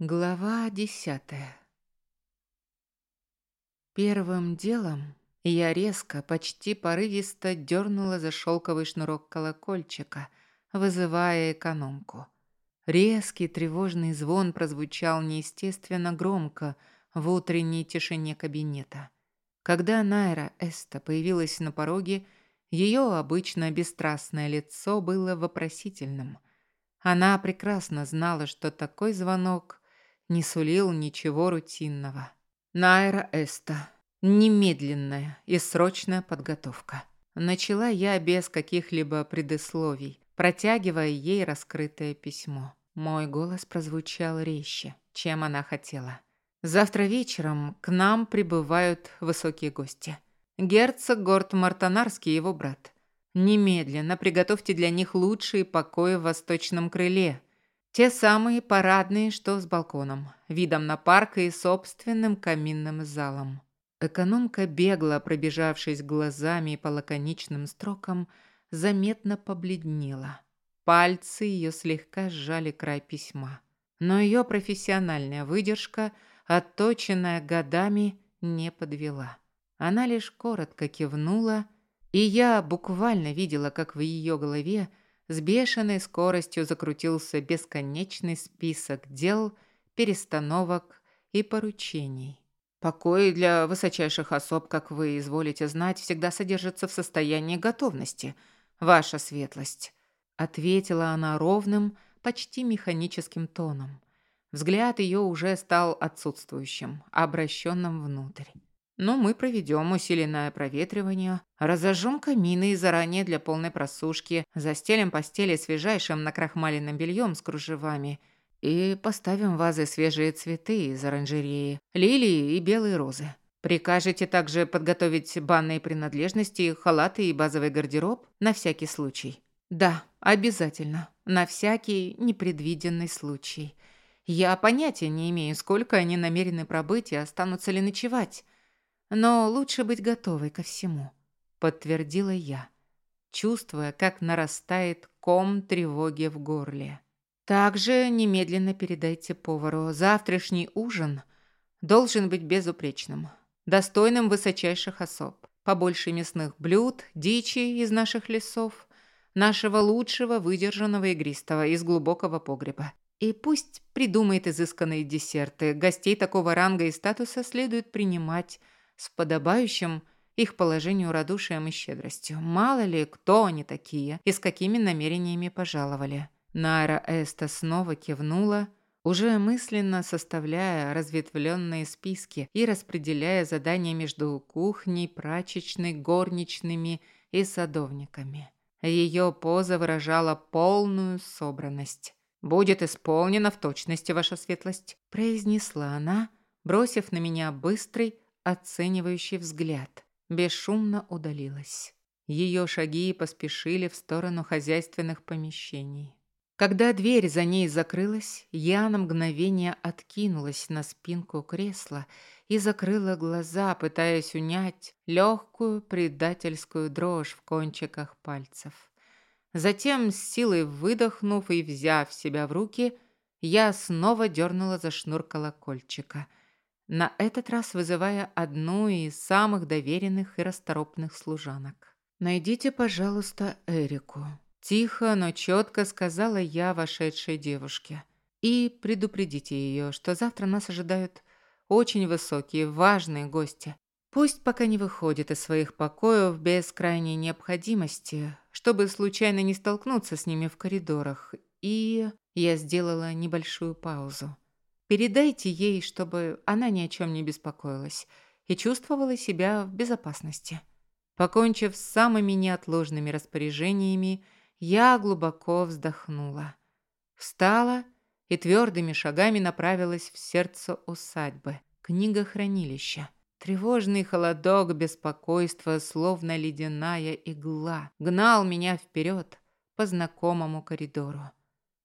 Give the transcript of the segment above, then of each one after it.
Глава десятая Первым делом я резко, почти порывисто дернула за шелковый шнурок колокольчика, вызывая экономку. Резкий тревожный звон прозвучал неестественно громко в утренней тишине кабинета. Когда Найра Эста появилась на пороге, ее обычно бесстрастное лицо было вопросительным. Она прекрасно знала, что такой звонок не сулил ничего рутинного. Найра Эста. Немедленная и срочная подготовка. Начала я без каких-либо предисловий, протягивая ей раскрытое письмо. Мой голос прозвучал резче, чем она хотела. Завтра вечером к нам прибывают высокие гости. Герцог Горд Мартанарский и его брат. Немедленно приготовьте для них лучшие покои в восточном крыле. Те самые парадные, что с балконом, видом на парк и собственным каминным залом. Экономка бегла, пробежавшись глазами по лаконичным строкам, заметно побледнела. Пальцы ее слегка сжали край письма. Но ее профессиональная выдержка, отточенная годами, не подвела. Она лишь коротко кивнула, и я буквально видела, как в ее голове с бешеной скоростью закрутился бесконечный список дел, перестановок и поручений. Покои для высочайших особ, как вы изволите знать, всегда содержатся в состоянии готовности, ваша светлость, ответила она ровным, почти механическим тоном. Взгляд ее уже стал отсутствующим, обращенным внутрь. Но мы проведем усиленное проветривание, разожжем камины и заранее для полной просушки, застелим постели свежайшим накрахмаленным бельем с кружевами и поставим вазы свежие цветы из оранжереи, лилии и белые розы. Прикажете также подготовить банные принадлежности, халаты и базовый гардероб на всякий случай? Да, обязательно. На всякий непредвиденный случай. Я понятия не имею, сколько они намерены пробыть и останутся ли ночевать. Но лучше быть готовой ко всему, подтвердила я, чувствуя, как нарастает ком тревоги в горле. Также немедленно передайте повару, завтрашний ужин должен быть безупречным, достойным высочайших особ. Побольше мясных блюд, дичи из наших лесов, нашего лучшего выдержанного игристого из глубокого погреба. И пусть придумает изысканные десерты. Гостей такого ранга и статуса следует принимать с подобающим их положению радушием и щедростью. Мало ли, кто они такие и с какими намерениями пожаловали. Найра Эста снова кивнула, уже мысленно составляя разветвленные списки и распределяя задания между кухней, прачечной, горничными и садовниками. Ее поза выражала полную собранность. «Будет исполнено в точности, ваша светлость», – произнесла она, бросив на меня быстрый, оценивающий взгляд. Бесшумно удалилась. Ее шаги поспешили в сторону хозяйственных помещений. Когда дверь за ней закрылась, я на мгновение откинулась на спинку кресла и закрыла глаза, пытаясь унять легкую предательскую дрожь в кончиках пальцев. Затем, с силой выдохнув и взяв себя в руки, я снова дернула за шнур колокольчика – на этот раз вызывая одну из самых доверенных и расторопных служанок. «Найдите, пожалуйста, Эрику». Тихо, но четко сказала я вошедшей девушке. «И предупредите ее, что завтра нас ожидают очень высокие, важные гости. Пусть пока не выходит из своих покоев без крайней необходимости, чтобы случайно не столкнуться с ними в коридорах. И я сделала небольшую паузу. Передайте ей, чтобы она ни о чем не беспокоилась и чувствовала себя в безопасности. Покончив с самыми неотложными распоряжениями, я глубоко вздохнула. Встала и твердыми шагами направилась в сердце усадьбы, книгохранилища. Тревожный холодок беспокойства, словно ледяная игла, гнал меня вперед по знакомому коридору.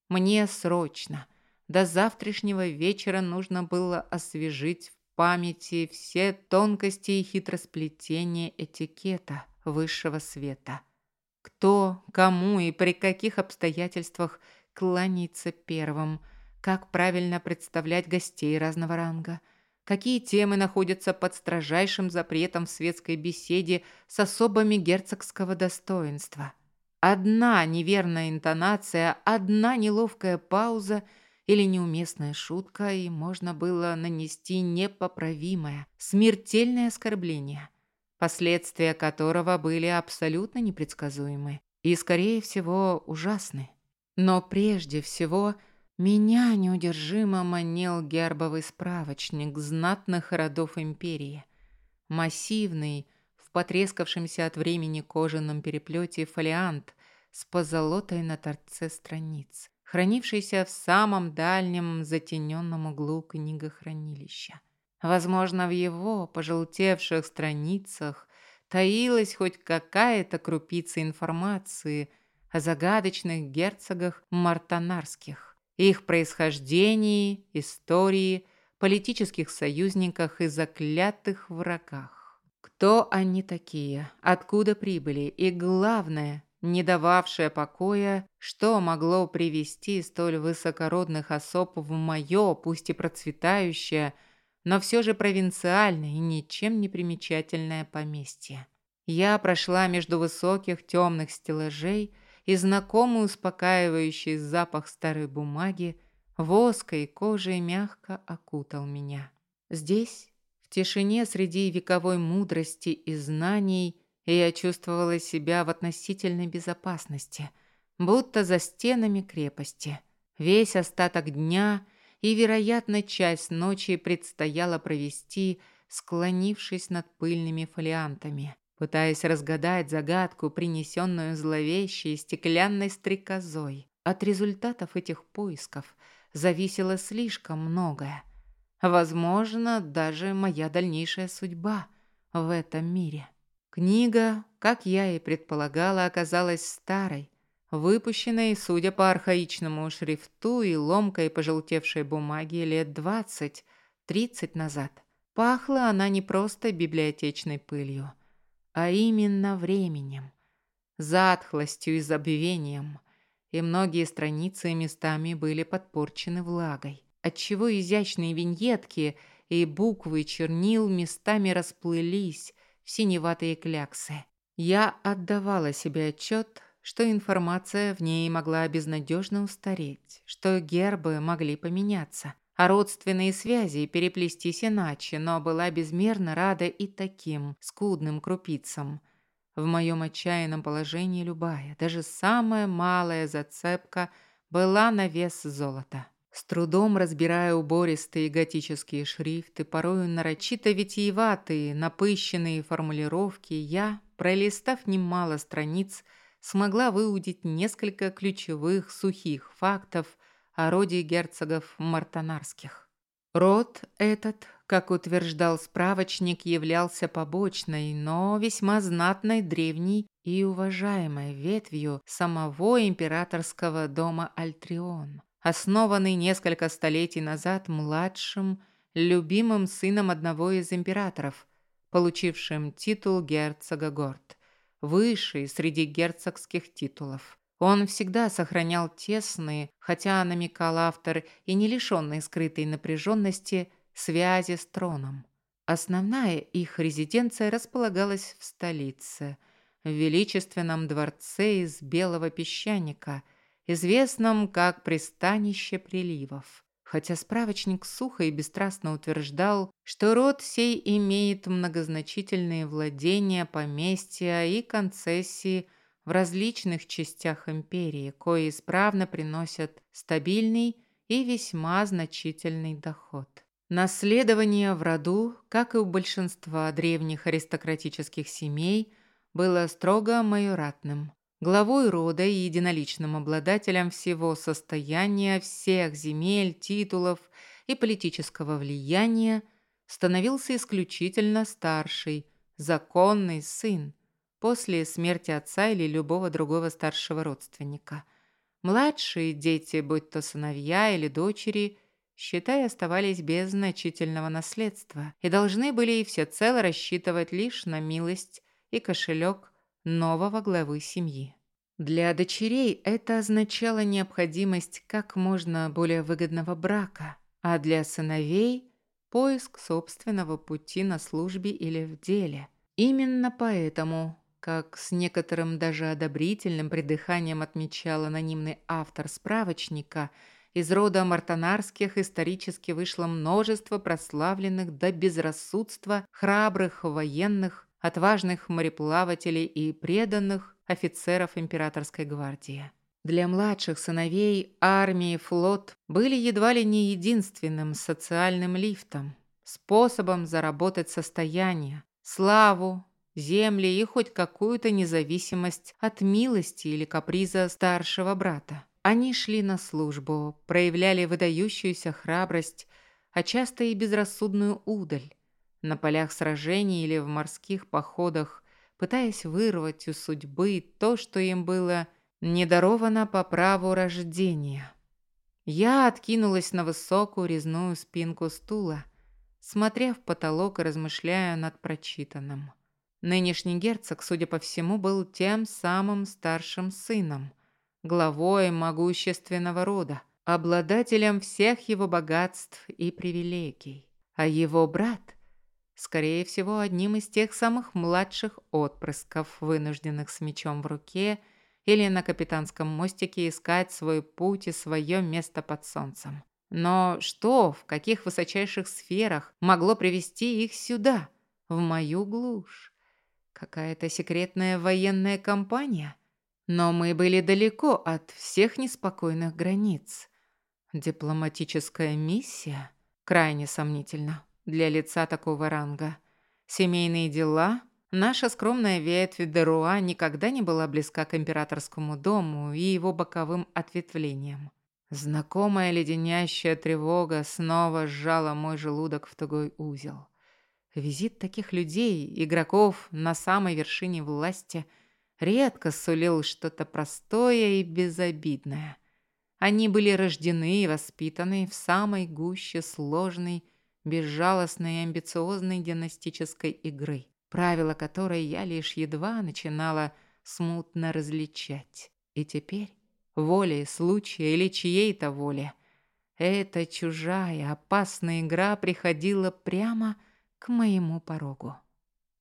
Мне срочно – до завтрашнего вечера нужно было освежить в памяти все тонкости и хитросплетения этикета высшего света. Кто, кому и при каких обстоятельствах кланяется первым, как правильно представлять гостей разного ранга, какие темы находятся под строжайшим запретом в светской беседе с особами герцогского достоинства. Одна неверная интонация, одна неловкая пауза или неуместная шутка, и можно было нанести непоправимое, смертельное оскорбление, последствия которого были абсолютно непредсказуемы и, скорее всего, ужасны. Но прежде всего – меня неудержимо манил гербовый справочник знатных родов империи. Массивный, в потрескавшемся от времени кожаном переплете фолиант с позолотой на торце страниц, хранившийся в самом дальнем затененном углу книгохранилища. Возможно, в его пожелтевших страницах таилась хоть какая-то крупица информации о загадочных герцогах мартанарских их происхождении, истории, политических союзниках и заклятых врагах. Кто они такие, откуда прибыли и, главное, не дававшее покоя, что могло привести столь высокородных особ в мое, пусть и процветающее, но все же провинциальное и ничем не примечательное поместье. Я прошла между высоких темных стеллажей, и знакомый успокаивающий запах старой бумаги, воска и кожи мягко окутал меня. Здесь, в тишине среди вековой мудрости и знаний, я чувствовала себя в относительной безопасности, будто за стенами крепости. Весь остаток дня и, вероятно, часть ночи предстояло провести, склонившись над пыльными фолиантами пытаясь разгадать загадку, принесенную зловещей стеклянной стрекозой. От результатов этих поисков зависело слишком многое. Возможно, даже моя дальнейшая судьба в этом мире. Книга, как я и предполагала, оказалась старой, выпущенной, судя по архаичному шрифту и ломкой пожелтевшей бумаге лет двадцать-тридцать назад. Пахла она не просто библиотечной пылью – а именно временем, затхлостью и забвением, и многие страницы местами были подпорчены влагой, отчего изящные виньетки и буквы чернил местами расплылись синеватые кляксы. Я отдавала себе отчет, что информация в ней могла безнадежно устареть, что гербы могли поменяться, а родственные связи переплестись иначе, но была безмерно рада и таким скудным крупицам. В моем отчаянном положении любая, даже самая малая зацепка была на вес золота. С трудом разбирая убористые готические шрифты, порою нарочито витиеватые, напыщенные формулировки, я, пролистав немало страниц, смогла выудить несколько ключевых сухих фактов – о роде герцогов мартанарских. Род этот, как утверждал справочник, являлся побочной, но весьма знатной, древней и уважаемой ветвью самого императорского дома Альтрион, основанный несколько столетий назад младшим, любимым сыном одного из императоров, получившим титул герцога Горд, высший среди герцогских титулов. Он всегда сохранял тесные, хотя намекал автор и не лишенные скрытой напряженности, связи с троном. Основная их резиденция располагалась в столице, в величественном дворце из белого песчаника, известном как пристанище приливов. Хотя справочник сухо и бесстрастно утверждал, что род сей имеет многозначительные владения, поместья и концессии – в различных частях империи, кои исправно приносят стабильный и весьма значительный доход. Наследование в роду, как и у большинства древних аристократических семей, было строго майоратным. Главой рода и единоличным обладателем всего состояния, всех земель, титулов и политического влияния становился исключительно старший, законный сын, после смерти отца или любого другого старшего родственника. Младшие дети, будь то сыновья или дочери, считай, оставались без значительного наследства и должны были всецело рассчитывать лишь на милость и кошелек нового главы семьи. Для дочерей это означало необходимость как можно более выгодного брака, а для сыновей – поиск собственного пути на службе или в деле. Именно поэтому, как с некоторым даже одобрительным придыханием отмечал анонимный автор справочника, из рода мартонарских исторически вышло множество прославленных до безрассудства храбрых военных, отважных мореплавателей и преданных офицеров императорской гвардии. Для младших сыновей армии и флот были едва ли не единственным социальным лифтом, способом заработать состояние, славу, земли и хоть какую-то независимость от милости или каприза старшего брата. Они шли на службу, проявляли выдающуюся храбрость, а часто и безрассудную удаль. На полях сражений или в морских походах пытаясь вырвать у судьбы то, что им было недаровано по праву рождения. Я откинулась на высокую резную спинку стула, смотря в потолок и размышляя над прочитанным. Нынешний герцог, судя по всему, был тем самым старшим сыном, главой могущественного рода, обладателем всех его богатств и привилегий. А его брат – Скорее всего, одним из тех самых младших отпрысков, вынужденных с мечом в руке или на капитанском мостике искать свой путь и свое место под солнцем. Но что, в каких высочайших сферах могло привести их сюда, в мою глушь? Какая-то секретная военная компания? Но мы были далеко от всех неспокойных границ. Дипломатическая миссия? Крайне сомнительно для лица такого ранга. Семейные дела. Наша скромная ветвь Деруа никогда не была близка к императорскому дому и его боковым ответвлениям. Знакомая леденящая тревога снова сжала мой желудок в тугой узел. Визит таких людей, игроков на самой вершине власти, редко сулил что-то простое и безобидное. Они были рождены и воспитаны в самой гуще сложной безжалостной и амбициозной династической игры, правила которой я лишь едва начинала смутно различать. И теперь, волей случая или чьей-то воле, эта чужая опасная игра приходила прямо к моему порогу.